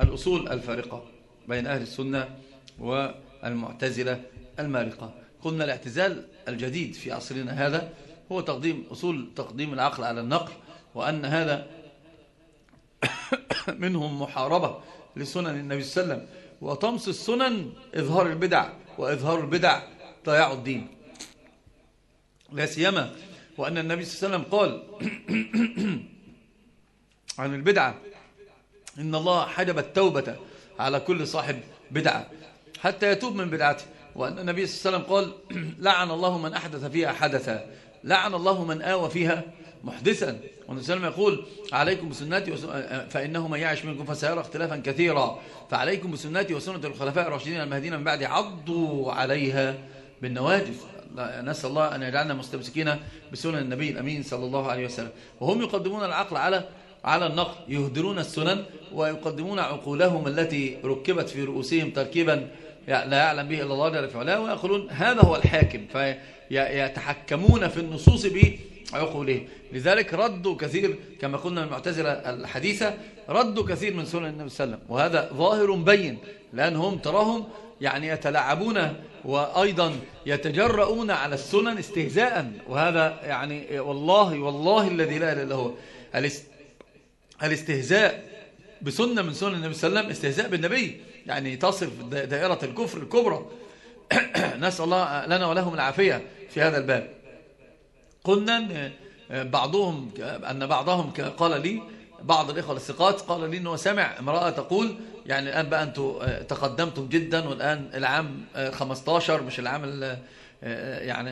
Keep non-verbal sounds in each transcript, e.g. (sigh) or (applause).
الأصول الفارقة بين أهل السنة والمعتزلة المارقة. قلنا الاعتزال الجديد في عصرنا هذا هو تقديم أصول تقديم العقل على النقل وأن هذا (coughs) منهم محاربة لسنن النبي صلى الله عليه وسلم وطمس السنن إظهار البدع وإظهار البدع ضياع الدين. لا سيما وأن النبي صلى الله عليه وسلم قال (coughs) عن البدعة إن الله حجب التوبة على كل صاحب بدعة. حتى يتوب من بدعته. وأن النبي صلى الله عليه وسلم قال (clears throat) لعن الله من أحدث فيها حدثا. لعن الله من آوى فيها محدثا. والنبي صلى الله عليه وسلم يقول عليكم بسنتي فإنه من يعش منكم فسيرى اختلافا كثيرا. فعليكم بسنتي وسنة الخلفاء الراشدين المهديين من بعد عضوا عليها بالنواجذ. نسأل الله أن يجعلنا مستمسكين بسنن النبي الأمين صلى الله عليه وسلم. وهم يقدمون العقل على على النقل يهدرون السنن ويقدمون عقولهم التي ركبت في رؤوسهم تركيبا لا يعلم به إلا الله جل في علاه ويقولون هذا هو الحاكم فيتحكمون في النصوص بعقولهم. لذلك ردوا كثير كما قلنا المعتزلة الحديثة ردوا كثير من سنن النبي صلى الله عليه وسلم وهذا ظاهر بين لأنهم تراهم يعني يتلاعبون وأيضا يتجرؤون على السنن استهزاء. وهذا يعني والله والله الذي لا إله إلا هو. الاستهزاء بسنة من سنن النبي صلى الله عليه وسلم استهزاء بالنبي. يعني تصف دائرة الكفر الكبرى. (clears throat) نسأل الله لنا ولهم العافية في هذا الباب. قلنا بعضهم أن بعضهم قال لي بعض الإخوة الثقات قال لي أنه سمع امرأة تقول يعني الآن بقى أنتم تقدمتم جدا والآن العام 15 مش العام يعني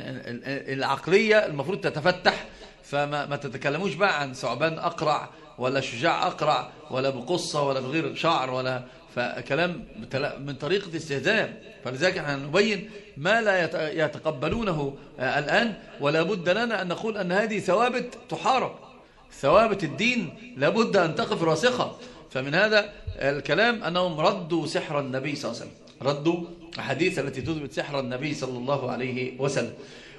العقلية المفروض تتفتح. فما تتكلموش بقى عن ثعبان أقرع ولا شجاع أقرع ولا بقصة ولا بغير شعر ولا فكلام من طريقة استهزاء. فلذلك إحنا نبين ما لا يتقبلونه الآن. ولا بد لنا أن نقول أن هذه ثوابت تحارب. ثوابت الدين لابد أن تقف راسخة. فمن هذا الكلام أنهم ردوا سحر النبي صلى الله عليه وسلم. ردوا أحاديث التي تثبت سحر النبي صلى الله عليه وسلم.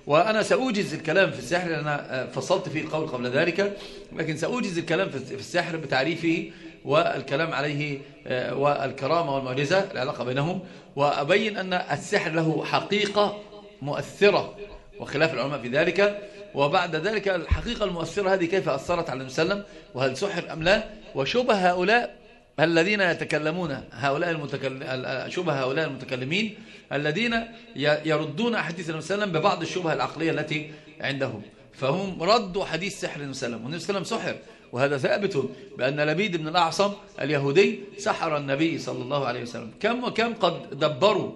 وأنا سأوجز الكلام في السحر لأن أنا فصلت فيه القول قبل ذلك لكن سأوجز الكلام في السحر بتعريفه والكلام عليه والكرامة والمعجزة العلاقة بينهم وأبين أن السحر له حقيقة مؤثرة وخلاف العلماء في ذلك. وبعد ذلك الحقيقة المؤثرة هذه كيف أثرت على المسلم وهل سحر أم لا؟ وشبه هؤلاء الذين يتكلمون هؤلاء المتكلم شبه هؤلاء المتكلمين الذين يردون حديث النبي صلى الله عليه وسلم ببعض الشبه العقلية التي عندهم. فهم ردوا حديث سحر النبي صلى الله عليه وسلم والنبي صلى الله عليه وسلم سحر. وهذا ثابت بأن لبيد بن الأعصم اليهودي سحر النبي صلى الله عليه وسلم. كم وكم قد دبروا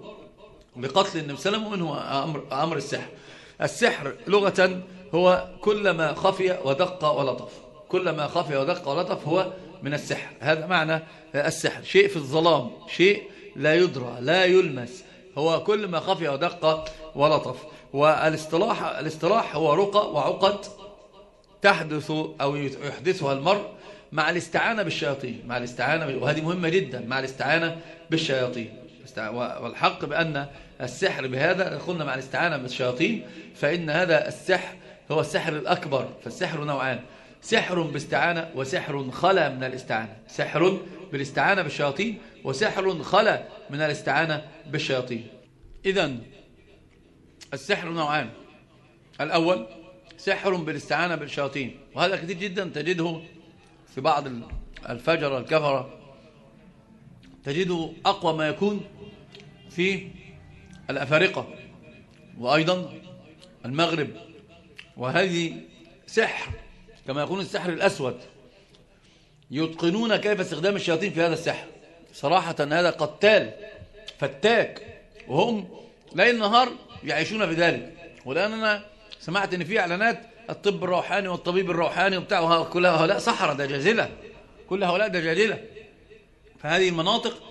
بقتل النبي صلى الله عليه وسلم؟ ومنه أمر, أمر السحر. السحر لغة هو كل ما خفي ودق ولطف. كل ما خفي ودق ولطف هو من السحر. هذا معنى السحر. شيء في الظلام شيء لا يدرى لا يلمس. هو كل ما خفي ودق ولطف. والاصطلاح الاصطلاح هو رقى وعقد تحدث أو يحدثها المرء مع الاستعانة بالشياطين. مع الاستعانة وهذه مهمة جدا مع الاستعانة بالشياطين. والحق بأن السحر بهذا قلنا مع الاستعانة بالشياطين فإن هذا السحر هو السحر الأكبر. فالسحر نوعان. سحر باستعانة وسحر خلا من الاستعانة. سحر بالاستعانة بالشياطين وسحر خلا من الاستعانة بالشياطين. إذا السحر نوعان. الأول سحر بالاستعانة بالشياطين. وهذا كثير جدا تجده في بعض الفجر الكفرة تجده أقوى ما يكون في الأفارقة. وأيضا المغرب. وهذه سحر كما يقول السحر الأسود يتقنون كيف استخدام الشياطين في هذا السحر. صراحة هذا قتال فتاك وهم ليل نهار يعيشون في ذلك. ولأن أنا سمعت أن في إعلانات الطب الروحاني والطبيب الروحاني وبتاع كل هؤلاء صحراء دجاجلة. كل هؤلاء دجاجلة. فهذه المناطق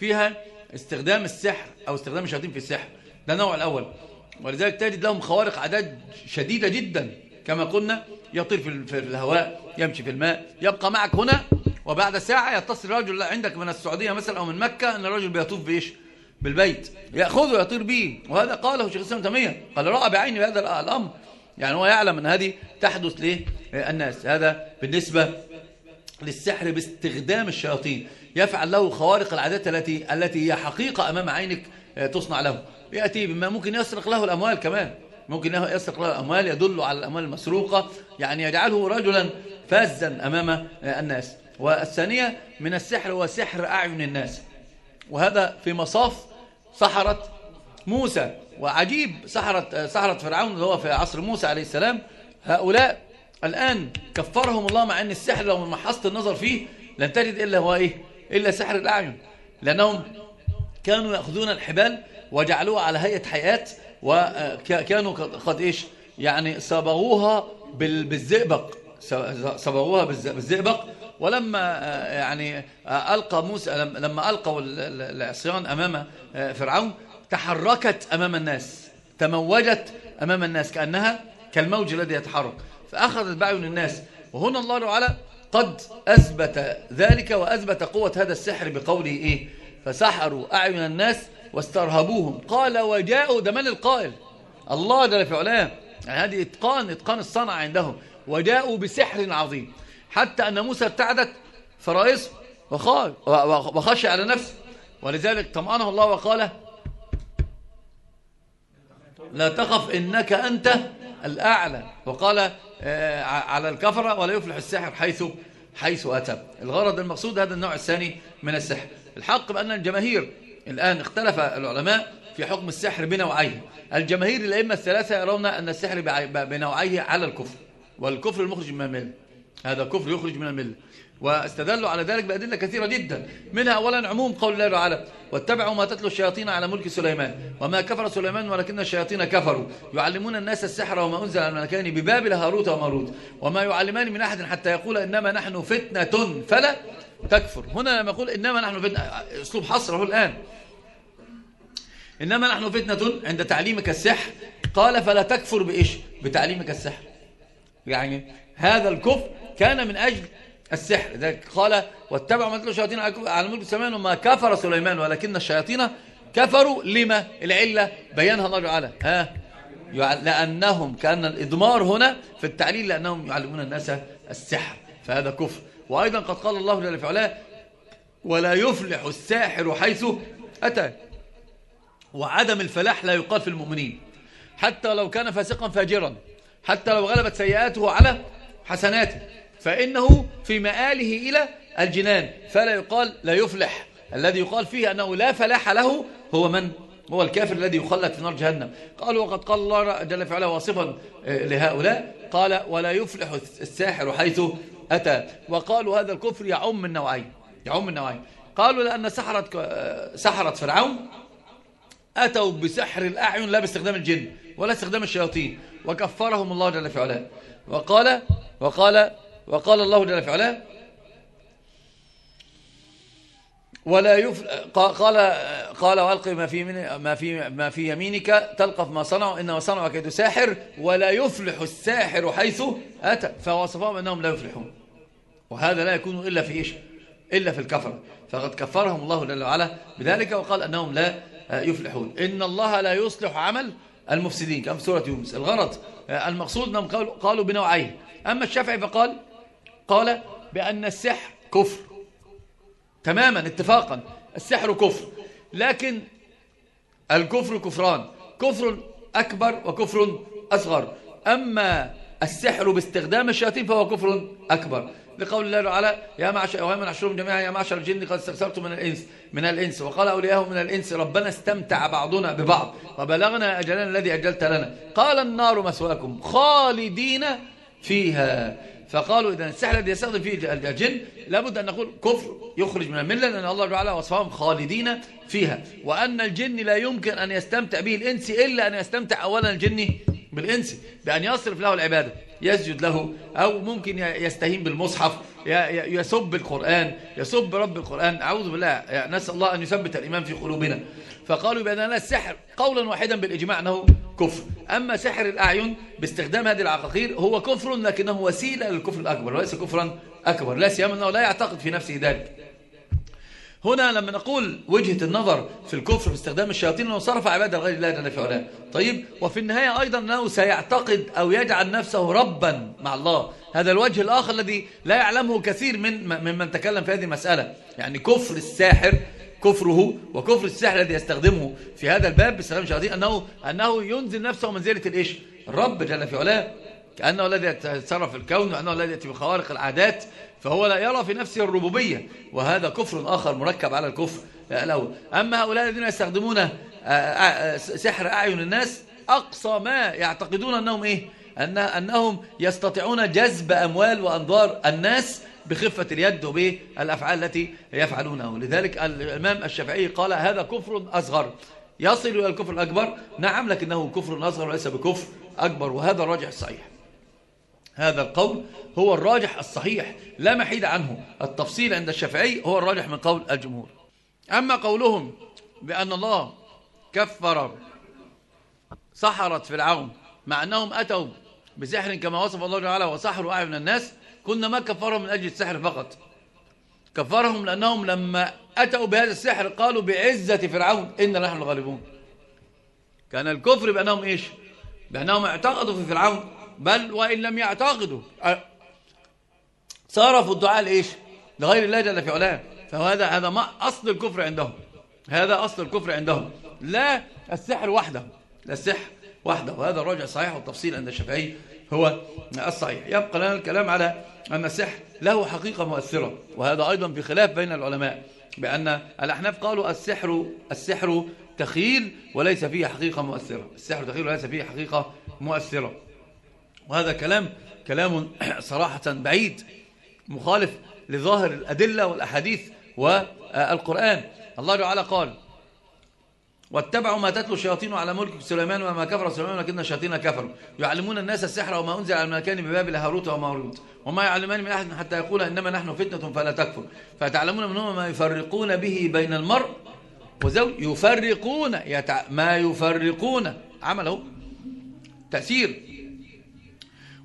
فيها استخدام السحر أو استخدام الشياطين في السحر. ده النوع الأول. ولذلك تجد لهم خوارق عدد شديدة جدا. كما قلنا يطير في الهواء يمشي في الماء يبقى معك هنا وبعد ساعة يتصل رجل عندك من السعودية مثلا أو من مكة أن الرجل بيطوف بإيش؟ بالبيت يأخذه يطير به وهذا قاله شيخ الإسلام تيمية. قال رأى بعيني هذا الأمر. يعني هو يعلم أن هذه تحدث للناس هذا بالنسبة للسحر باستخدام الشياطين. يفعل له خوارق العادات التي التي هي حقيقة أمام عينك آه، تصنع له. يأتي بما ممكن يسرق له الأموال كمان. ممكن يسرق له الأموال يدل على الأموال المسروقة يعني يجعله رجلا فازا أمام آه، الناس. والثانية من السحر هو سحر أعين الناس. وهذا في مصاف سحرة موسى. وعجيب سحرة, سحرة فرعون اللي هو في عصر موسى عليه السلام. هؤلاء الآن كفرهم الله مع أن السحر لو ما حصت النظر فيه لن تجد إلا هو إيه؟ إلا سحر الأعين. لأنهم كانوا يأخذون الحبال وجعلوها على هيئة حيات وكانوا قد إيش؟ يعني صبغوها بالزئبق. صبغوها بالزئبق. ولما يعني ألقى موسى لما ألقوا العصيان أمام فرعون تحركت أمام الناس. تموجت أمام الناس كأنها كالموج الذي يتحرك. فأخذت بعين الناس. وهنا الله تعالى قد أثبت ذلك وأثبت قوة هذا السحر بقوله إيه؟ فسحروا أعين الناس واسترهبوهم. قال وجاءوا ده من القائل. الله جل في علاه يعني هذه إتقان إتقان الصنع عندهم. وجاءوا بسحر عظيم. حتى أن موسى ابتعدت فرائصه وخشى على نفسه. ولذلك طمأنه الله وقال لا تخف إنك أنت الأعلى. وقال آه، على الكفرة ولا يفلح السحر حيث حيث أتى. الغرض المقصود هذا النوع الثاني من السحر. الحق بأن الجماهير الآن اختلف العلماء في حكم السحر بنوعيه. الجماهير الأئمة الثلاثة يرون أن السحر بنوعيه على الكفر والكفر المخرج من المله هذا كفر يخرج من المله واستدلوا على ذلك بأدلة كثيرة جدا. منها أولا عموم قول الله تعالى واتبعوا ما تتلو الشياطين على ملك سليمان. وما كفر سليمان ولكن الشياطين كفروا. يعلمون الناس السحر وما أنزل على الملكين ببابل هاروت وماروت. وما يعلمان من أحد حتى يقول إنما نحن فتنة فلا تكفر. هنا لما يقول إنما نحن فتنة. أسلوب حصره الآن. إنما نحن فتنة عند تعليمك السحر. قال فلا تكفر بإيش؟ بتعليمك السحر. يعني هذا الكفر كان من أجل السحر. ذلك قال واتبعوا مثل الشياطين على ملك سليمان وما كفر سليمان ولكن الشياطين كفروا. لما؟ العلة. بيانها الله تعالى. ها؟ لأنهم كان الإضمار هنا في التعليل لأنهم يعلمون الناس السحر. فهذا كفر. وأيضا قد قال الله جل وعلا ولا يفلح الساحر حيث أتى. وعدم الفلاح لا يقال في المؤمنين. حتى لو كان فاسقا فاجرا حتى لو غلبت سيئاته على حسناته فإنه في مآله إلى الجنان. فلا يقال لا يفلح الذي يقال فيه أنه لا فلاح له هو من؟ هو الكافر الذي يخلد في نار جهنم. قالوا وقد قال الله جل في واصفا آه، لهؤلاء قال ولا يفلح الساحر حيث أتى. وقالوا هذا الكفر يعم النوعين يعم النوعين قالوا لأن سحرة, سحرة فرعون أتوا بسحر الأعين لا باستخدام الجن ولا استخدام الشياطين وكفرهم الله جل في علاه. وقال وقال وقال الله جل في علاه ولا يف... قال قال والقي ما في من... ما في ما في يمينك تلقف ما صنعوا إنما صنعوا كيد ساحر ولا يفلح الساحر حيث أتى. فوصفهم أنهم لا يفلحون. وهذا لا يكون إلا في إيش؟ إلا في الكفر. فقد كفرهم الله جل وعلا بذلك وقال أنهم لا يفلحون. إن الله لا يصلح عمل المفسدين. كما في سورة يونس. الغرض المقصود أنهم قالوا بنوعين. أما الشافعي فقال قال بأن السحر كفر. تماما اتفاقا. السحر كفر. لكن الكفر كفران. كفر أكبر وكفر أصغر. أما السحر باستخدام الشياطين فهو كفر أكبر. لقول الله تعالى يا معشر ومن عشرهم جميعا يا معشر الجن قد استكثرتم من الإنس من الإنس. وقال أولياءه من الإنس ربنا استمتع بعضنا ببعض وبلغنا أجلنا الذي أجلت لنا. قال النار مسواكم خالدين فيها. فقالوا إذا السحر الذي يستخدم فيه الجن لابد أن نقول كفر يخرج من الملة لأن الله تعالى وصفهم خالدين فيها. وأن الجن لا يمكن أن يستمتع به الإنس إلا أن يستمتع أولا الجن بالإنس بأن يصرف له العبادة. يسجد له أو ممكن يستهين بالمصحف يسب القرآن يسب رب القرآن. أعوذ بالله نسأل الله أن يثبت الإيمان في قلوبنا. فقالوا بأن السحر قولا واحدا بالإجماع أنه كفر. أما سحر الأعين باستخدام هذه العقاقير هو كفر لكنه وسيلة للكفر الأكبر وليس كفرا أكبر لا سيما أنه لا يعتقد في نفسه ذلك. هنا لما نقول وجهة النظر في الكفر باستخدام الشياطين أنه صرف عبادة غير الله جل في طيب وفي النهاية أيضا أنه سيعتقد أو يجعل نفسه ربا مع الله هذا الوجه الآخر الذي لا يعلمه كثير من ممن تكلم في هذه المسألة. يعني كفر الساحر كفره وكفر السحر الذي يستخدمه في هذا الباب باستخدام الشياطين أنه, أنه ينزل نفسه منزلة الإيش؟ الرب جل في علاه. كأنه الذي يتصرف في الكون وأنه الذي يأتي بخوارق العادات فهو لا يرى في نفسه الربوبية وهذا كفر آخر مركب على الكفر. الأول أما هؤلاء الذين يستخدمون آه، آه، سحر أعين الناس أقصى ما يعتقدون أنهم إيه؟ أن أنهم يستطيعون جذب أموال وأنظار الناس بخفة اليد وبالأفعال التي يفعلونها. لذلك الإمام الشافعي قال هذا كفر أصغر. يصل إلى الكفر الأكبر؟ نعم لكنه كفر أصغر وليس بكفر أكبر وهذا الراجح الصحيح. هذا القول هو الراجح الصحيح لا محيد عنه. التفصيل عند الشافعي هو الراجح من قول الجمهور. أما قولهم بأن الله كفر سحرة فرعون مع أنهم أتوا بسحر كما وصف الله تعالى وسحروا أعين الناس كنا ما كفرهم من أجل السحر فقط. كفرهم لأنهم لما أتوا بهذا السحر قالوا بعزة فرعون إن نحن الغالبون كان الكفر بأنهم إيش؟ بأنهم اعتقدوا في فرعون. بل وإن لم يعتقدوا. صرفوا الدعاء لإيش؟ لغير الله جل في علاه. فهذا هذا ما أصل الكفر عندهم. هذا أصل الكفر عندهم. لا السحر وحده. لا السحر وحده. وهذا الراجع صحيح والتفصيل عند الشافعي هو الصحيح. يبقى لنا الكلام على أن السحر له حقيقة مؤثرة. وهذا أيضا في خلاف بين العلماء. بأن الأحناف قالوا السحر السحر تخيل وليس فيه حقيقة مؤثرة. السحر تخيل وليس فيه حقيقة مؤثرة. وهذا كلام كلام (clears throat) صراحة بعيد مخالف لظاهر الأدلة والأحاديث والقرآن. الله تعالى قال واتبعوا ما تتلو الشياطين على ملك سليمان وما كفر سليمان ولكن الشياطين كفروا. يعلمون الناس السحر وما أنزل على الملكين ببابل هاروت وماروت وما يعلمان من أحد حتى يقول إنما نحن فتنة فلا تكفر. فتعلمون منهم ما يفرقون به بين المرء وزوج يفرقون يتع... ما يفرقون. عمله تأثير.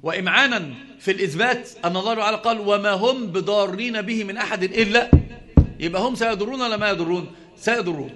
وإمعانا في الإثبات أن الله تعالى قال وما هم بضارين به من أحد إلا يبقى هم سيضرون ولا ما يضرون؟ سيضرون.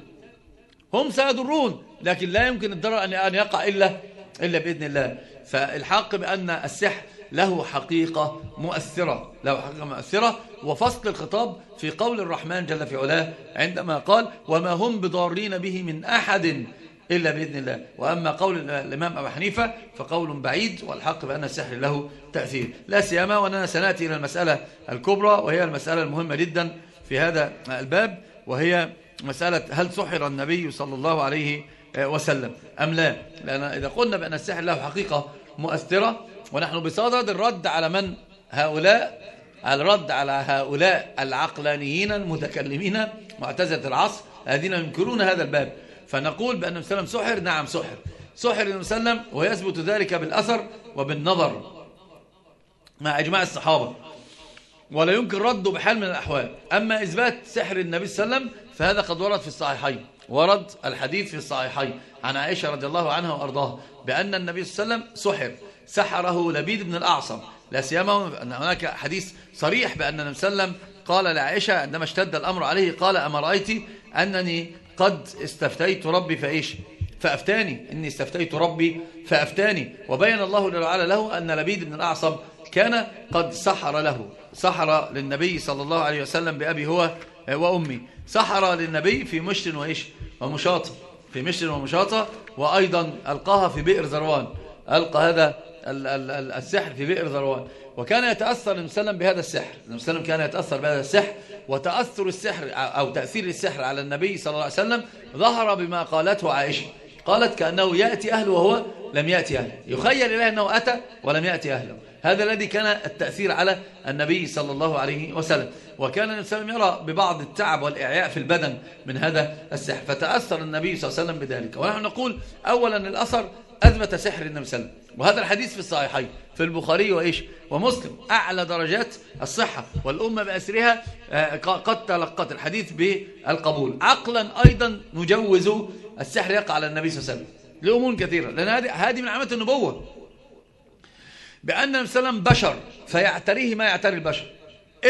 هم سيضرون لكن لا يمكن الضرر أن يقع إلا, إلا بإذن الله. فالحق بأن السحر له حقيقة مؤثرة له حقيقة مؤثرة. وفصل الخطاب في قول الرحمن جل في علاه عندما قال وما هم بضارين به من أحد إلا بإذن الله. وأما قول الإمام أبو حنيفة فقول بعيد والحق بأن السحر له تأثير. لا سيما وأننا سنأتي إلى المسألة الكبرى وهي المسألة المهمة جدا في هذا الباب وهي مسألة هل سحر النبي صلى الله عليه وسلم أم لا. لأن إذا قلنا بأن السحر له حقيقة مؤثرة ونحن بصدد الرد على من؟ هؤلاء. الرد على هؤلاء العقلانيين المتكلمين معتزلة العصر الذين ينكرون هذا الباب. فنقول بأن وسلم سحر. نعم سحر. سحر وسلم ويثبت ذلك بالأثر وبالنظر مع إجماع الصحابة. ولا يمكن رده بحال من الأحوال. أما إثبات سحر النبي صلى الله عليه وسلم فهذا قد ورد في الصحيحين. ورد الحديث في الصحيحين عن عائشة رضي الله عنها وأرضاها بأن النبي صلى الله عليه وسلم سحر. سحره لبيد بن الأعصم. لا سيما أن هناك حديث صريح بأن النبي صلى الله عليه وسلم قال لعائشة عندما اشتد الأمر عليه قال أما رأيت أنني قد استفتيت ربي فإيش؟ فأفتاني. إني استفتيت ربي فأفتاني. وبين الله تعالى له أن لبيد بن الأعصم كان قد سحر له. سحر للنبي صلى الله عليه وسلم بأبي هو وأمي. سحر للنبي في مشت وإيش؟ ومشاطة في مشت ومشاطة. وأيضا ألقاها في بئر ذروان ألقى هذا السحر في بئر ذروان. وكان يتأثر النبي صلى الله عليه وسلم بهذا السحر. النبي صلى الله عليه وسلم كان يتأثر بهذا السحر وتأثر السحر أو تأثير السحر على النبي صلى الله عليه وسلم ظهر بما قالته عائشة. قالت كأنه يأتي أهله وهو لم يأتي أهله. يخيل إليه أنه أتى ولم يأتي أهله. هذا الذي كان التأثير على النبي صلى الله عليه وسلم. وكان النبي صلى الله عليه وسلم يرى ببعض التعب والإعياء في البدن من هذا السحر. فتأثر النبي صلى الله عليه وسلم بذلك. ونحن نقول أولا الأثر أثبت سحر النبي صلى الله عليه وسلم. وهذا الحديث في الصحيحين. في البخاري وإيش؟ ومسلم. أعلى درجات الصحة. والأمة بأسرها آه، قد تلقت الحديث بالقبول. عقلا أيضا نجوز السحر يقع على النبي صلى الله عليه وسلم. لأمور كثيرة. لأن هذه من علامات النبوة. بأن النبي صلى الله عليه وسلم بشر فيعتريه ما يعتري البشر.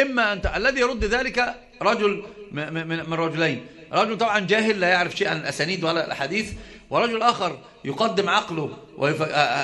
إما أنت الذي يرد ذلك رجل من رجلين. رجل طبعا جاهل لا يعرف شيئا عن الأسانيد ولا الأحاديث. ورجل آخر يقدم عقله ويف...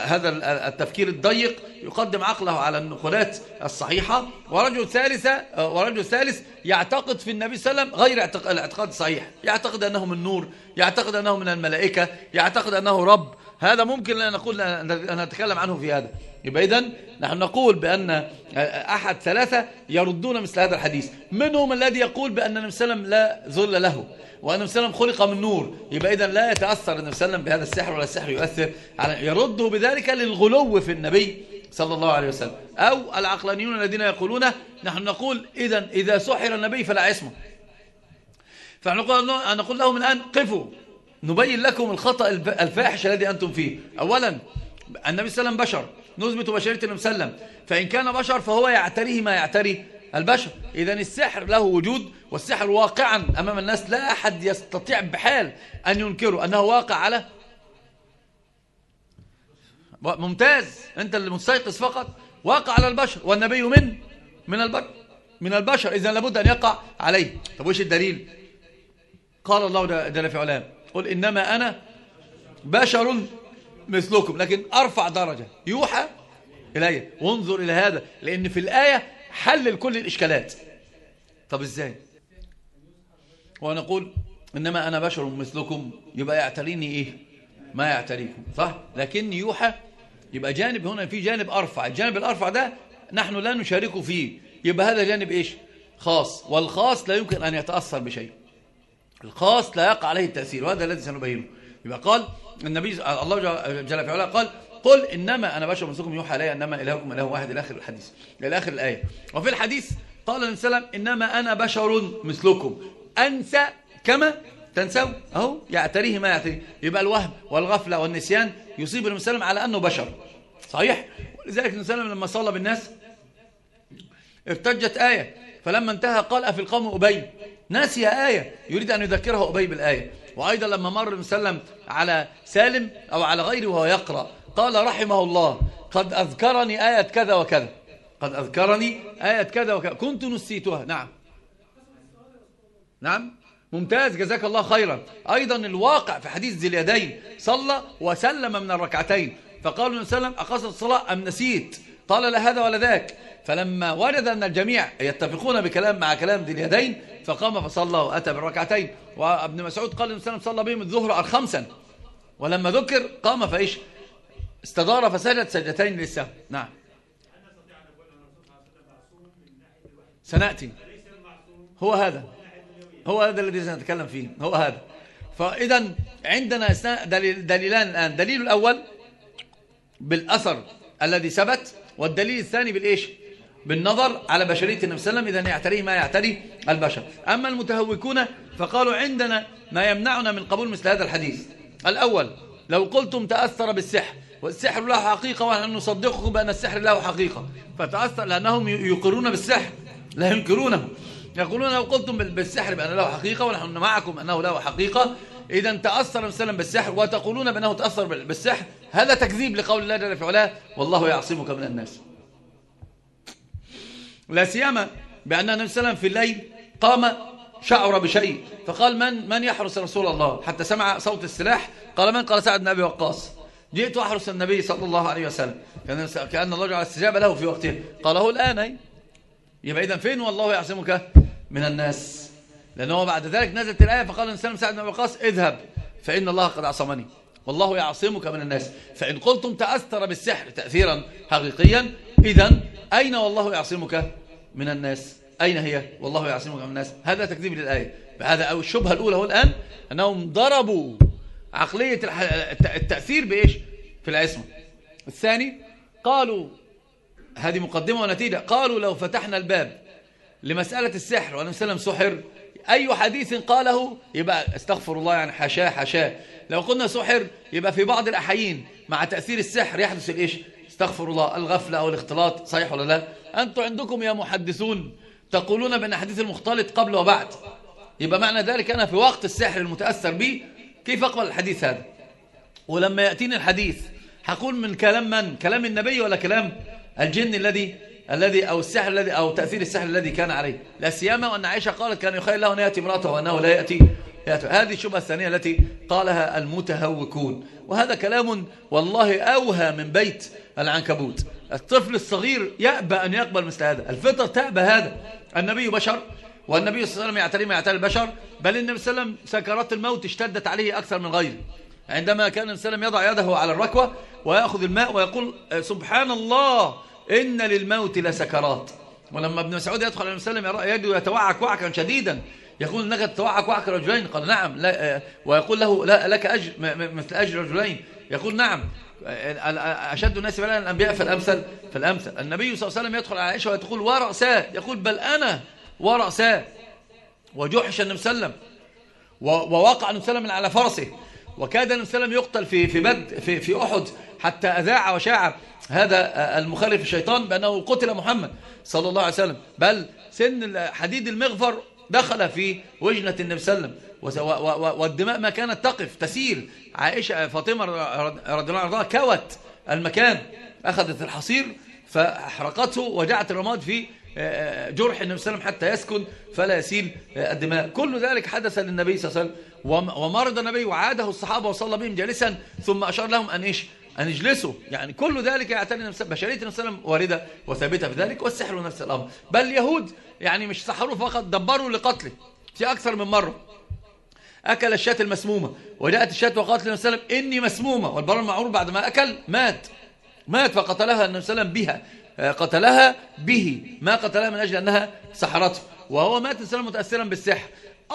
هذا التفكير الضيق يقدم عقله على النقولات الصحيحة. ورجل ثالث ورجل ثالث يعتقد في النبي صلى الله عليه وسلم غير الاعتقاد الصحيح يعتقد أنه من نور يعتقد أنه من الملائكة يعتقد أنه رب. هذا ممكن أن نقول أن نتكلم عنه في هذا. يبقى إذن نحن نقول بأن أحد ثلاثة يردون مثل هذا الحديث. منهم الذي يقول بأن النبي صلى الله عليه وسلم لا ذل له. وأن النبي صلى الله عليه وسلم خلق من نور. يبقى إذن لا يتأثر النبي صلى الله عليه وسلم بهذا السحر ولا السحر يؤثر على يرده بذلك للغلو في النبي صلى الله عليه وسلم. أو العقلانيون الذين يقولون نحن نقول إذا إذا سحر النبي فلا عصمة. فنقول نقول لهم الآن قفوا. نبين لكم الخطأ الفاحش الذي أنتم فيه. أولا النبي صلى الله عليه وسلم بشر. نثبت بشرية النبي صلى الله عليه وسلم. فإن كان بشر فهو يعتريه ما يعتري البشر. إذا السحر له وجود والسحر واقعا أمام الناس لا أحد يستطيع بحال أن ينكره أنه واقع على ممتاز. أنت اللي مستيقظ فقط واقع على البشر والنبي من من البشر من البشر. إذا لابد أن يقع عليه. طب وش الدليل؟ قال الله جل في علام قل إنما أنا بشر مثلكم لكن أرفع درجة. يوحى إلي وانظر إلى هذا لأن في الآية حلل كل الإشكالات. طب إزاي؟ ونقول إنما أنا بشر مثلكم يبقى يعتريني إيه؟ ما يعتريكم صح؟ لكن يوحى يبقى جانب هنا في جانب أرفع الجانب الأرفع ده نحن لا نشارك فيه يبقى هذا جانب إيش؟ خاص والخاص لا يمكن أن يتأثر بشيء. الخاص لا يقع عليه التأثير وهذا الذي سنبينه. يبقى قال النبي الله جل في علاه قال قل إنما أنا بشر مثلكم يوحى إلي إنما إلهكم إله واحد إلى آخر الحديث إلى آخر الآية. وفي الحديث قال النبي صلى الله عليه وسلم إنما أنا بشر مثلكم. أنسى كما تنسوا أهو يعتريه ما يعتريه. يبقى الوهم والغفلة والنسيان يصيب وسلم على أنه بشر. صحيح؟ ولذلك وسلم لما صلى بالناس ارتجت آية. فلما انتهى قال أفي القوم أبي؟ ناسي آية. يريد أن يذكرها أبي بالآية. وأيضا لما مر المسلم على سالم أو على غيره وهو يقرأ قال رحمه الله قد أذكرني آية كذا وكذا. قد أذكرني آية كذا وكذا. كنت نسيتها. نعم. نعم. ممتاز. جزاك الله خيرا. أيضا الواقع في حديث ذي اليدين صلى وسلم من الركعتين. فقال النبي صلى الله عليه وسلم أقصد الصلاة أم نسيت؟ قال لا هذا ولا ذاك. فلما وجد أن الجميع يتفقون بكلام مع كلام ذي اليدين فقام فصلى وأتى بالركعتين. وابن مسعود قال النبي صلى الله عليه وسلم صلى بهم الظهر خمسا ولما ذكر قام فإيش؟ استدار فسجد سجدتين للسهو نعم. سنأتي. هو هذا. هو هذا الذي سنتكلم فيه هو هذا. فإذا عندنا دليل دليلان الآن. دليل الأول بالأثر الذي ثبت والدليل الثاني بالإيش؟ بالنظر على بشرية النبي صلى الله عليه وسلم إذا يعتريه ما يعتري البشر. أما المتهوكون فقالوا عندنا ما يمنعنا من قبول مثل هذا الحديث. الأول لو قلتم تأثر بالسحر والسحر له حقيقة ونحن نصدقكم بأن السحر له حقيقة. فتأثر لأنهم يقرون بالسحر لا ينكرونه. يقولون لو قلتم بالسحر بأن له حقيقة ونحن معكم أنه له حقيقة إذا تأثر وسلم بالسحر وتقولون بأنه تأثر بالسحر هذا تكذيب لقول الله جل في علاه والله يعصمك من الناس. لا سيما بأن النبي صلى الله عليه وسلم في الليل قام شعر بشيء فقال من من يحرس رسول الله؟ حتى سمع صوت السلاح قال من؟ قال سعد بن أبي وقاص. جئت أحرس النبي صلى الله عليه وسلم. كأن الله جعل استجاب له في وقته. قاله الآن يبقى إذا فين والله يعصمك؟ من الناس. لأنه بعد ذلك نزلت الآية فقال الإنسان سعد بن وقاص اذهب فإن الله قد عصمني. والله يعصمك من الناس. فإن قلتم تأثر بالسحر تأثيرا حقيقيا إذا أين والله يعصمك من الناس؟ أين هي؟ والله يعصمك من الناس. هذا تكذيب للآية. هذا أو الشبهة الأولى هو الآن أنهم ضربوا عقلية التأثير بإيش؟ في العصمة. الثاني قالوا هذه مقدمة ونتيجة قالوا لو فتحنا الباب لمسألة السحر وأن وسلم سحر. أي حديث قاله؟ يبقى استغفر الله يعني حشاه حشاه. لو قلنا سحر يبقى في بعض الأحيين مع تأثير السحر يحدث الإيش؟ استغفر الله. الغفلة أو الاختلاط صحيح ولا لا؟ أنتم عندكم يا محدثون تقولون بأن حديث المختلط قبل وبعد. يبقى معنى ذلك أنا في وقت السحر المتأثر به كيف أقبل الحديث هذا؟ ولما يأتيني الحديث هقول من كلام من؟ كلام النبي ولا كلام الجن الذي الذي أو السحر الذي أو تأثير السحر الذي كان عليه. لا سيما وأن عائشة قالت كان يخيل له أن يأتي امرأته وأنه لا يأتي. هذه الشبهة الثانية التي قالها المتهوكون. وهذا كلام والله أوهى من بيت العنكبوت. الطفل الصغير يأبى أن يقبل مثل هذا. الفطر تأبى هذا. النبي بشر والنبي صلى الله عليه وسلم يعتري ما يعتري البشر بل النبي صلى الله عليه وسلم سكرات الموت اشتدت عليه أكثر من غيره. عندما كان النبي صلى الله عليه وسلم يضع يده على الركوة ويأخذ الماء ويقول سبحان الله إن للموت لسكرات. ولما ابن مسعود يدخل عليه وسلم يده يتوعك وعكا شديدا. يقول إنك تتوعك وعك رجلين. قال نعم. لا ويقول له لا لك أجر مثل أجر رجلين. يقول نعم. أشد الناس بلاء الأنبياء فالأمثل فالأمثل النبي صلى الله عليه وسلم يدخل على عائشة ويقول ورأساه يقول بل أنا ورأساه وجحش النبي صلى الله عليه وسلم. ووقع النبي صلى الله عليه وسلم على فرسه. وكاد النبي صلى الله عليه وسلم يقتل في في بد في في أحد حتى أذاع وشاع هذا المخالف الشيطان بأنه قتل محمد صلى الله عليه وسلم. بل سن حديد المغفر دخل في وجنة النبي صلى الله عليه وسلم. والدماء ما كانت تقف تسيل. عائشة فاطمة رضي الله عنها كوت المكان أخذت الحصير فأحرقته وجعت الرماد في آه، جرح النبي صلى الله عليه وسلم حتى يسكن فلا يسيل آه، الدماء. كل ذلك حدث للنبي صلى الله عليه وسلم. ومرض النبي وعاده الصحابة وصلى بهم جالسا ثم أشار لهم أن إيش؟ أن يجلسوا. يعني كل ذلك يعتني بشرية النبي صلى الله عليه وسلم واردة وثابتة في ذلك والسحر نفس الأمر. بل اليهود يعني مش سحروا فقط دبروا لقتله. في أكثر من مرة أكل الشاة المسمومة. وجاءت الشاة وقالت النبي صلى الله عليه وسلم إني مسمومة. والبر المعروف بعد ما أكل مات. مات فقتلها النبي صلى الله عليه وسلم بها. آه، قتلها به. ما قتلها من أجل أنها سحرته. وهو مات النبي متأثرا بالسحر.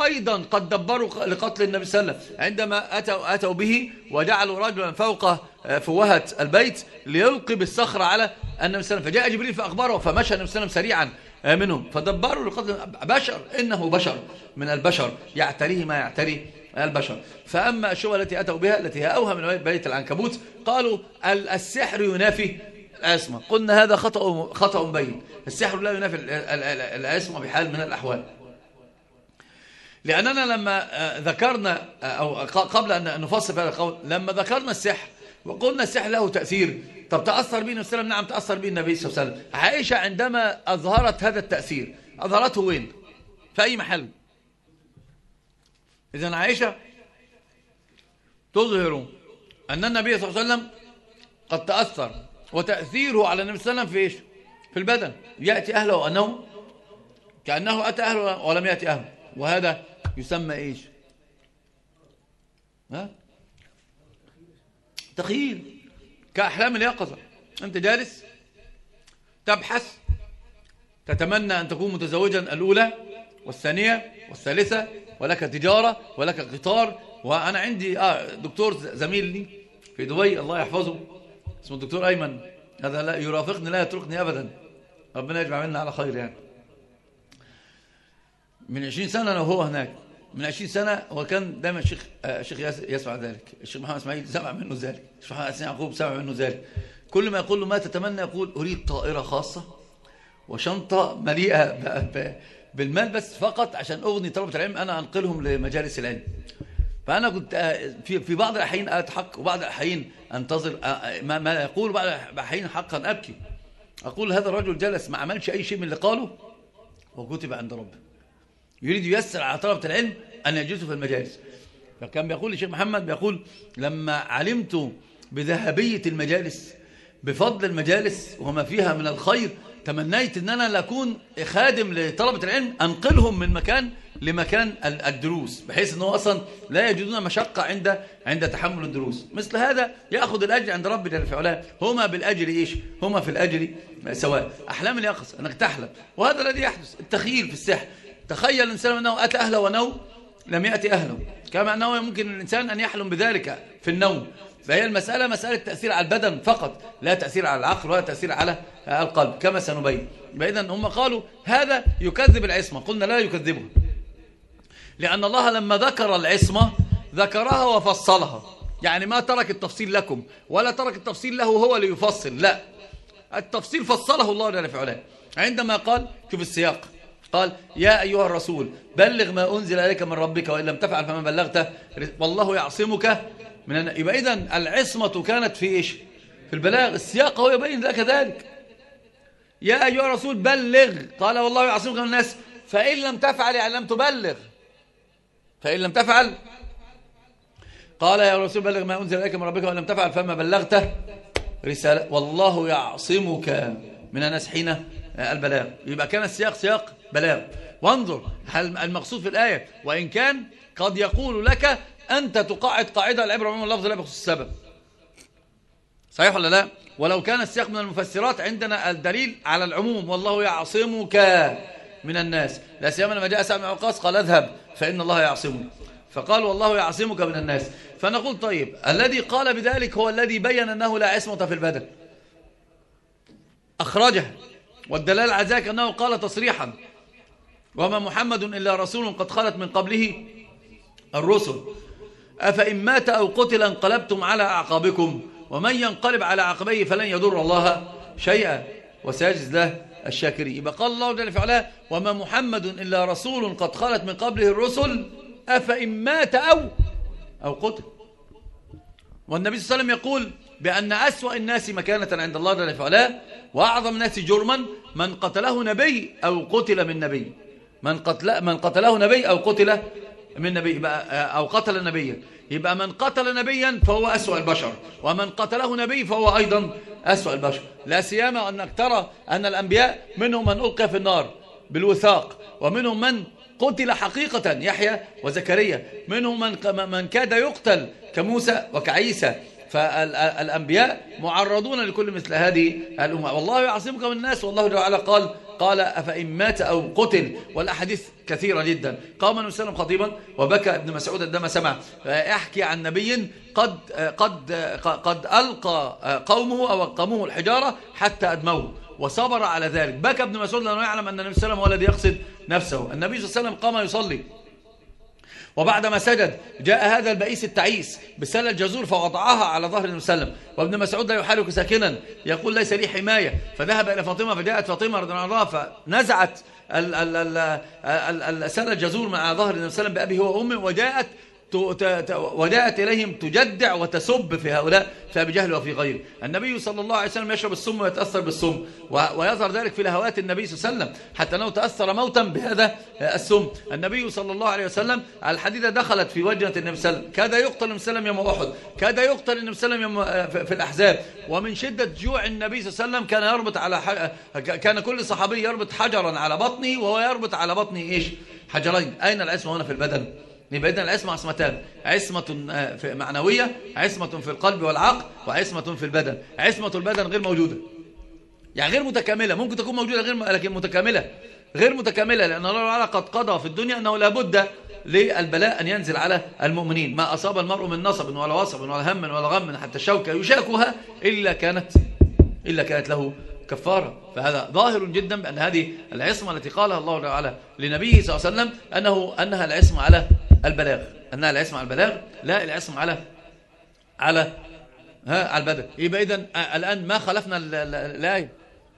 أيضا قد دبروا لقتل النبي صلى الله عليه وسلم. عندما أتوا, أتوا به وجعلوا رجلا فوق آه، فوهة البيت ليلقي بالصخرة على النبي صلى الله عليه وسلم. فجاء جبريل فأخبره فمشى النبي صلى الله عليه وسلم سريعا آه، منهم. فدبروا لقتل بشر إنه بشر من البشر. يعتريه ما يعتري البشر. فأما الشبهة التي أتوا بها التي هي أوهى من بيت العنكبوت قالوا السحر ينافي الأسمى قلنا هذا خطأ, خطأ بين. السحر لا ينافي الأسمى بحال من الأحوال. لأننا لما آه، ذكرنا آه، أو قبل أن نفصل هذا القول لما ذكرنا السحر وقلنا السحر له تأثير. طب تأثر به النبي نعم تأثر به النبي صلى الله عليه وسلم. عائشة عندما أظهرت هذا التأثير أظهرته وين؟ في أي محل؟ إذا عائشة تظهر أن النبي صلى الله عليه وسلم قد تأثر وتأثيره على النبي صلى الله عليه وسلم في إيش؟ في البدن. يأتي أهله وأنه كأنه أتى أهله ولم يأتي أهله. وهذا يسمى إيش؟ ها؟ تخيل كأحلام اليقظة. أنت جالس تبحث تتمنى أن تكون متزوجا الأولى والثانية والثالثة ولك تجارة ولك قطار. وأنا عندي آه دكتور زميل لي في دبي الله يحفظه اسمه الدكتور أيمن. هذا لا يرافقني لا يتركني أبدا. ربنا يجمع منا على خير يعني. من 20 سنة أنا وهو هناك. من 20 سنة هو كان دائما الشيخ الشيخ يسمع ذلك. الشيخ محمد إسماعيل سمع منه ذلك. الشيخ محمد حسين يعقوب سمع منه ذلك. كل ما يقول له ما تتمنى يقول أريد طائرة خاصة وشنطة مليئة بالمال بس فقط عشان أغني طلبة العلم أنا أنقلهم لمجالس العلم. فأنا كنت آه، في في بعض الأحيان أضحك وبعض الأحيان أنتظر آه، ما, ما يقول بعض الأحيان حقا أبكي. أقول هذا الرجل جلس ما عملش أي شيء من اللي قاله وكتب عند ربه. يريد ييسر على طلبة العلم أن يجلسوا في المجالس. فكان بيقول الشيخ محمد بيقول لما علمت بذهبية المجالس بفضل المجالس وما فيها من الخير تمنيت إن أنا لأكون خادم لطلبة العلم أنقلهم من مكان لمكان الدروس بحيث إنه أصلا لا يجدون مشقة عند عند تحمل الدروس. مثل هذا يأخذ الأجر عند رب جل في هما بالأجر إيش؟ هما في الأجر سواء. أحلام اليقظة أنك تحلم. وهذا الذي يحدث التخيل في السحر. تخيل الإنسان أنه أتى أهله ونوم لم يأتي أهله. كما أنه يمكن الإنسان أن يحلم بذلك في النوم. فهي المسألة مسألة تأثير على البدن فقط لا تأثير على العقل ولا تأثير على القلب كما سنبين. فإذا هم قالوا هذا يكذب العصمة. قلنا لا يكذبه. لأن الله لما ذكر العصمة ذكرها وفصلها. يعني ما ترك التفصيل لكم ولا ترك التفصيل له هو ليفصل لا. التفصيل فصله الله جل في علاه عندما قال شوف السياق. قال يا أيها الرسول بلغ ما أنزل إليك من ربك وإن لم تفعل فما بلغت. والله يعصمك من يبقى إذن العصمة كانت في إيش؟ في البلاغ. السياق هو يبين ذلك ذلك. يا أيها الرسول بلغ. قال والله يعصمك من الناس فإن لم تفعل يعني لم تبلغ. فإن لم تفعل. قال يا رسول بلغ ما أنزل إليك من ربك وإن لم تفعل فما بلغته رسالة. والله يعصمك من الناس حين البلاغ. يبقى كان السياق سياق بلاغ. وانظر هل المقصود في الآية وإن كان قد يقول لك أنت تقاعد قاعدة العبرة عموما اللفظ لا بخصوص السبب. صحيح ولا لا؟ ولو كان السياق من المفسرات عندنا الدليل على العموم والله يعصمك من الناس. لا سيما لما جاء سامع وقاص قال اذهب فإن الله يعصمك. فقال والله يعصمك من الناس. فنقول طيب الذي قال بذلك هو الذي بين أنه لا عصمة في البدن. أخرجه والدلال على ذلك أنه قال تصريحا. وما محمد إلا رسول قد خلت من قبله الرسل. أفإن مات أو قتل انقلبتم على أعقابكم. ومن ينقلب على عقبيه فلن يضر الله شيئا. وسيجز له الشاكرين. يبقى قال الله جل في وما محمد إلا رسول قد خلت من قبله الرسل. أفإن مات أو أو قتل. والنبي صلى الله عليه وسلم يقول بأن أسوأ الناس مكانة عند الله جل في وأعظم الناس جرما من قتله نبي أو قتل من نبي. من, قتل من قتله نبي أو قتل من نبي أو قتل نبيا. يبقى من قتل نبيا فهو أسوأ البشر ومن قتله نبي فهو أيضا أسوأ البشر. لا سيما أنك ترى أن الأنبياء منهم من ألقى في النار بالوثاق ومنهم من قتل حقيقة يحيى وزكريا. منهم من, من كاد يقتل كموسى وكعيسى. فالأنبياء معرضون لكل مثل هذه الأمة. والله يعصمك من الناس والله تعالى قال قال أفإن مات أو قتل والأحاديث كثيرة جدا. قام النبي صلى الله عليه وسلم خطيبا وبكى ابن مسعود عندما سمع يحكي عن نبي قد قد قد ألقى قومه أو قاموه الحجارة حتى أدموه وصبر على ذلك. بكى ابن مسعود لأنه يعلم أن النبي صلى الله عليه وسلم هو الذي يقصد نفسه. النبي صلى الله عليه وسلم قام يصلي. وبعدما سجد جاء هذا البئيس التعيس بسلة الجزور فوضعها على ظهر المسلم وابن مسعود لا يحرك ساكنا يقول ليس لي حماية. فذهب إلى فاطمة فجاءت فاطمة رضي الله فنزعت السلة الجزور مع ظهر المسلم بأبي هو وأمه وجاءت وجاءت إليهم تجدع وتسب في هؤلاء في أبي جهل وفي غيره النبي صلى الله عليه وسلم يشرب السم ويتأثر بالسم ويظهر ذلك في لهوات النبي صلى الله عليه وسلم حتى أنه تأثر موتا بهذا السم. النبي صلى الله عليه وسلم الحديدة دخلت في وجنة النبي صلى الله عليه وسلم. كاد يقتل النبي صلى الله عليه وسلم يوم أحد كاد يقتل النبي صلى الله عليه وسلم في الأحزاب. ومن شدة جوع النبي صلى الله عليه وسلم كان يربط على ح... كان كل صحابي يربط حجرا على بطنه وهو يربط على بطنه إيش؟ حجرين. أين العصمة هنا في البدن؟ يبقى إذن العصمة عصمتان. عصمة آه، معنوية عصمة في القلب والعقل وعصمة في البدن. عصمة البدن غير موجودة. يعني غير متكاملة. ممكن تكون موجودة غير لكن متكاملة. غير متكاملة لأن الله تعالى قد قضى في الدنيا أنه لابد للبلاء أن ينزل على المؤمنين. ما أصاب المرء من نصب ولا وصب ولا هم ولا غم حتى الشوكة يشاكها إلا كانت إلا كانت له كفارة. فهذا ظاهر جدا بأن هذه العصمة التي قالها الله تعالى لنبيه صلى الله عليه وسلم أنه أنها العصمة على البلاغ. أنها العصمة على البلاغ لا العصمة على على ها على البدن يبقى إذن الآن ما خلفنا الآية.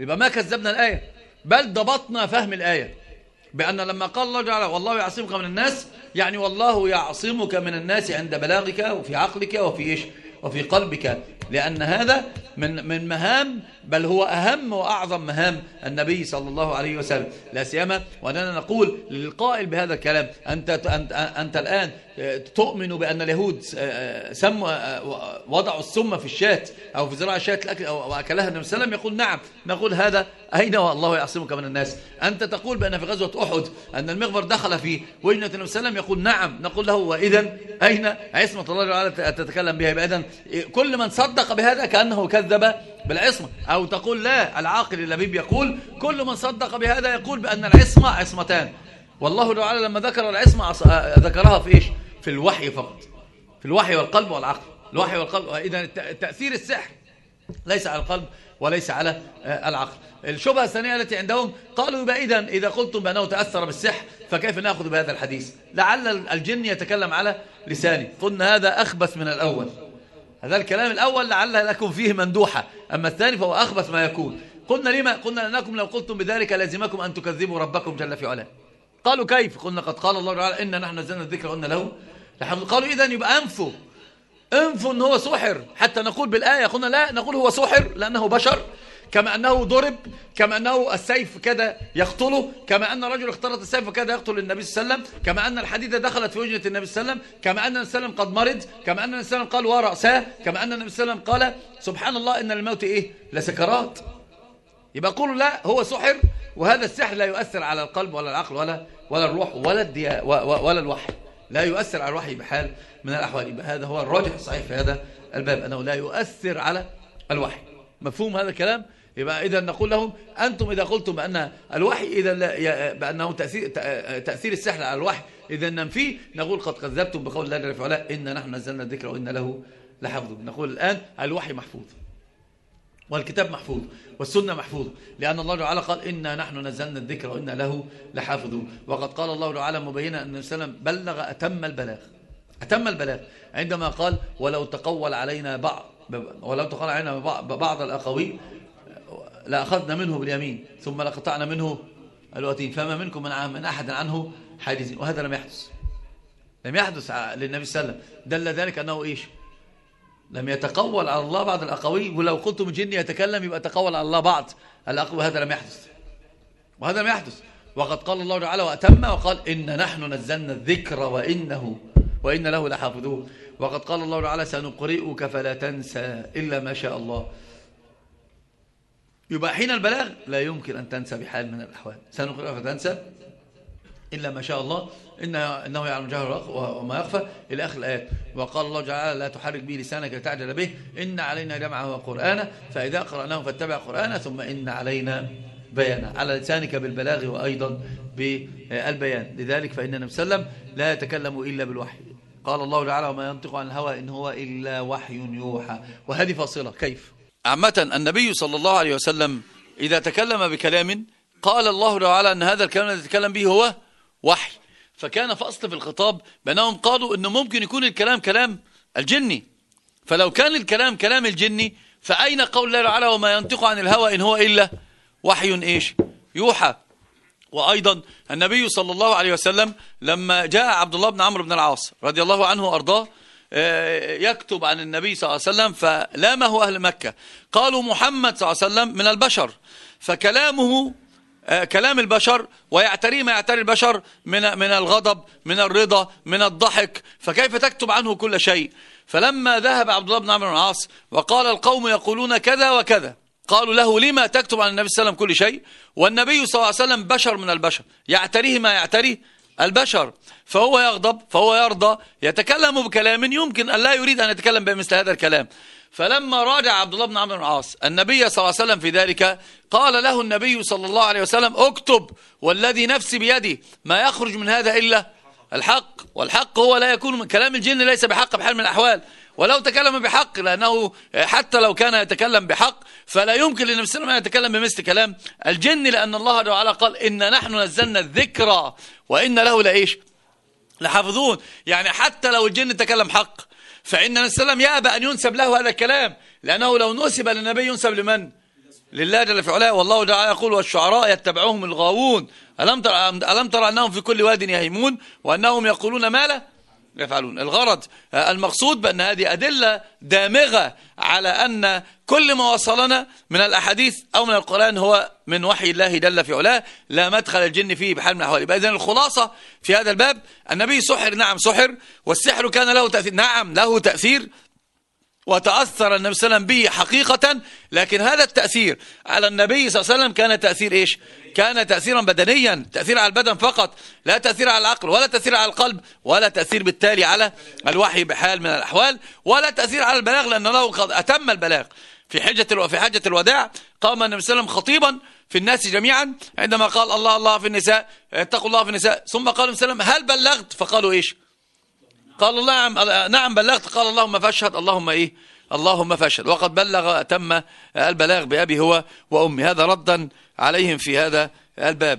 يبقى ما كذبنا الآية. بل ضبطنا فهم الآية. بأن لما قال الله تعالى والله يعصمك من الناس يعني والله يعصمك من الناس عند بلاغك وفي عقلك وفي إيش؟ وفي قلبك. لأن هذا من من مهام بل هو أهم وأعظم مهام النبي صلى الله عليه وسلم. لا سيما وأننا نقول للقائل بهذا الكلام أنت, أنت, أنت الآن تؤمن بأن اليهود سم وضعوا السم في الشاة أو في زراعة الشاة الأكل أو أكلها النبي صلى الله عليه وسلم يقول نعم. نقول هذا أين والله يعصمك من الناس. أنت تقول بأن في غزوة أحد أن المغفر دخل في وجنة النبي صلى الله عليه وسلم يقول نعم. نقول له وإذا أين؟ عصمة الله تتكلم بها. إذا كل من صدق بهذا كأنه كذب بالعصمة. أو تقول لا العاقل اللبيب يقول كل من صدق بهذا يقول بأن العصمة عصمتان. والله تعالى لما ذكر العصمة ذكرها في إيش؟ في الوحي فقط. في الوحي والقلب والعقل. الوحي والقلب. إذا تأثير السحر ليس على القلب وليس على العقل. الشبهة الثانية التي عندهم قالوا يبقى إذا إذا قلتم بأنه تأثر بالسحر فكيف نأخذ بهذا الحديث؟ لعل الجن يتكلم على لساني قلنا هذا أخبث من الأول. هذا الكلام الأول لعل لكم فيه مندوحة. أما الثاني فهو أخبث ما يكون. قلنا لما قلنا لأنكم لو قلتم بذلك لازمكم أن تكذبوا ربكم جل في علاه. قالوا كيف؟ قلنا قد قال الله تعالى إن نحن نزلنا الذكر قلنا له قالوا إذا يبقى أنفوا أنفوا أن هو سحر. حتى نقول بالآية قلنا لا نقول هو سحر لأنه بشر. كما أنه ضرب كما أنه السيف كده يقتله كما أن رجل اخترط السيف وكاد يقتل النبي صلى الله عليه وسلم كما أن الحديدة دخلت في وجنة النبي صلى الله عليه وسلم كما أن النبي صلى الله عليه وسلم قد مرض كما أن النبي صلى الله عليه وسلم قال ورأساه كما أن النبي صلى الله عليه وسلم قال سبحان الله إن الموت إيه؟ لسكرات. يبقى قولوا لا هو سحر وهذا السحر لا يؤثر على القلب ولا العقل ولا ولا الروح ولا ولا الوحي. لا يؤثر على الوحي بحال من الأحوال. يبقى هذا هو الراجح الصحيح في هذا الباب أنه لا يؤثر على الوحي. مفهوم هذا الكلام؟ يبقى إذا نقول لهم أنتم إذا قلتم بأن الوحي إذا بأنه تأثير, تأثير السحر على الوحي إذا ننفيه نقول قد كذبتم بقول الله جل وعلا إن نحن نزلنا الذكر وإن له لحفظ نقول الآن الوحي محفوظ والكتاب محفوظ والسنة محفوظة لأن الله تعالى قال إنا نحن نزلنا الذكر وإنا له لحافظون. وقد قال الله تعالى مبينا أن وسلم بلغ أتم البلاغ. أتم البلاغ. عندما قال ولو تقول علينا بعض ولو تقول علينا بعض الأقاويل لأخذنا منه باليمين ثم لقطعنا منه الوتين. فما منكم من, من أحد عنه حاجزين وهذا لم يحدث. لم يحدث للنبي صلى الله عليه وسلم. دل ذلك أنه إيش؟ لم يتقول على الله بعض الأقاويل. ولو قلتم الجن يتكلم يبقى تقول على الله بعض الأقوى وهذا لم يحدث. وهذا لم يحدث. وقد قال الله تعالى وأتم وقال إن نحن نزلنا الذكر وإنه وإن له لحافظون. وقد قال الله تعالى سنقرئك فلا تنسى إلا ما شاء الله. يبقى حين البلاغ لا يمكن أن تنسى بحال من الأحوال. سنقرئك فتنسى. إلا ما شاء الله. إن إنه يعلم جهر وما يخفى. إلى آخر الآيات. وقال الله تعالى لا تحرك به لسانك لتعجل به. إن علينا جمعه وقرآنه فإذا قرأناه فاتبع قرآنه ثم إن علينا بيانه. على لسانك بالبلاغ وأيضا بالبيان. لذلك فإن النبي صلى الله عليه وسلم لا يتكلم إلا بالوحي. قال الله تعالى وما ينطق عن الهوى إن هو إلا وحي يوحى. وهذه فاصلة. كيف؟ عامة النبي صلى الله عليه وسلم إذا تكلم بكلام قال الله تعالى أن هذا الكلام الذي يتكلم به هو وحي. فكان فصل في الخطاب بأنهم قالوا أنه ممكن يكون الكلام كلام الجني. فلو كان الكلام كلام الجني فأين قول الله تعالى وما ينطق عن الهوى إن هو إلا وحي؟ إيش؟ يوحى. وأيضا النبي صلى الله عليه وسلم لما جاء عبد الله بن عمرو بن العاص رضي الله عنه وأرضاه يكتب عن النبي صلى الله عليه وسلم فلامه أهل مكة. قالوا محمد صلى الله عليه وسلم من البشر. فكلامه آه، كلام البشر ويعتري ما يعتري البشر من من الغضب من الرضا من الضحك. فكيف تكتب عنه كل شيء؟ فلما ذهب عبد الله بن عمرو بن العاص وقال القوم يقولون كذا وكذا. قالوا له لما تكتب عن النبي صلى الله عليه وسلم كل شيء؟ والنبي صلى الله عليه وسلم بشر من البشر. يعتريه ما يعتريه البشر. فهو يغضب فهو يرضى يتكلم بكلام يمكن أن لا يريد أن يتكلم بمثل هذا الكلام. فلما راجع عبد الله بن عمرو بن العاص النبي صلى الله عليه وسلم في ذلك قال له النبي صلى الله عليه وسلم اكتب والذي نفسي بيدي ما يخرج من هذا إلا الحق. والحق هو لا يكون من كلام الجن ليس بحق بحال من الأحوال. ولو تكلم بحق لأنه حتى لو كان يتكلم بحق فلا يمكن للنبي صلى الله عليه وسلم يتكلم بمثل كلام الجن لأن الله تعالى قال إن نحن نزلنا الذكرى وإن له لإيش لحافظون يعني حتى لو الجن تكلم حق فإن النبي صلى الله عليه وسلم يأبى أن ينسب له هذا الكلام لأنه لو نسب للنبي ينسب لمن؟ لله جل في علاه. والله تعالى يقول والشعراء يتبعهم الغاوون ألم ترى, ألم ترى أنهم في كل واد يهيمون وأنهم يقولون ما لا يفعلون. الغرض المقصود بأن هذه أدلة دامغة على أن كل ما وصلنا من الأحاديث أو من القرآن هو من وحي الله جل في علاه لا مدخل الجن فيه بحال من الأحوال. إذن الخلاصة في هذا الباب النبي سحر نعم سحر والسحر كان له تأثير نعم له تأثير وتأثر النبي صلى الله عليه وسلم به حقيقة لكن هذا التأثير على النبي صلى الله عليه وسلم كان تأثير إيش؟ كان تأثيرا بدنيا تأثير على البدن فقط لا تأثير على العقل ولا تأثير على القلب ولا تأثير بالتالي على الوحي بحال من الأحوال ولا تأثير على البلاغ لأنه قد أتم البلاغ. في حجة في حجة الوداع قام النبي صلى الله عليه وسلم خطيبا في الناس جميعا عندما قال الله الله في النساء اتقوا الله في النساء ثم قال النبي صلى الله عليه وسلم هل بلغت؟ فقالوا إيش؟ قال الله نعم نعم بلغت. قال اللهم فاشهد. اللهم إيه؟ اللهم فاشهد. وقد بلغ أتم البلاغ بأبي هو وأمي. هذا ردا عليهم في هذا الباب.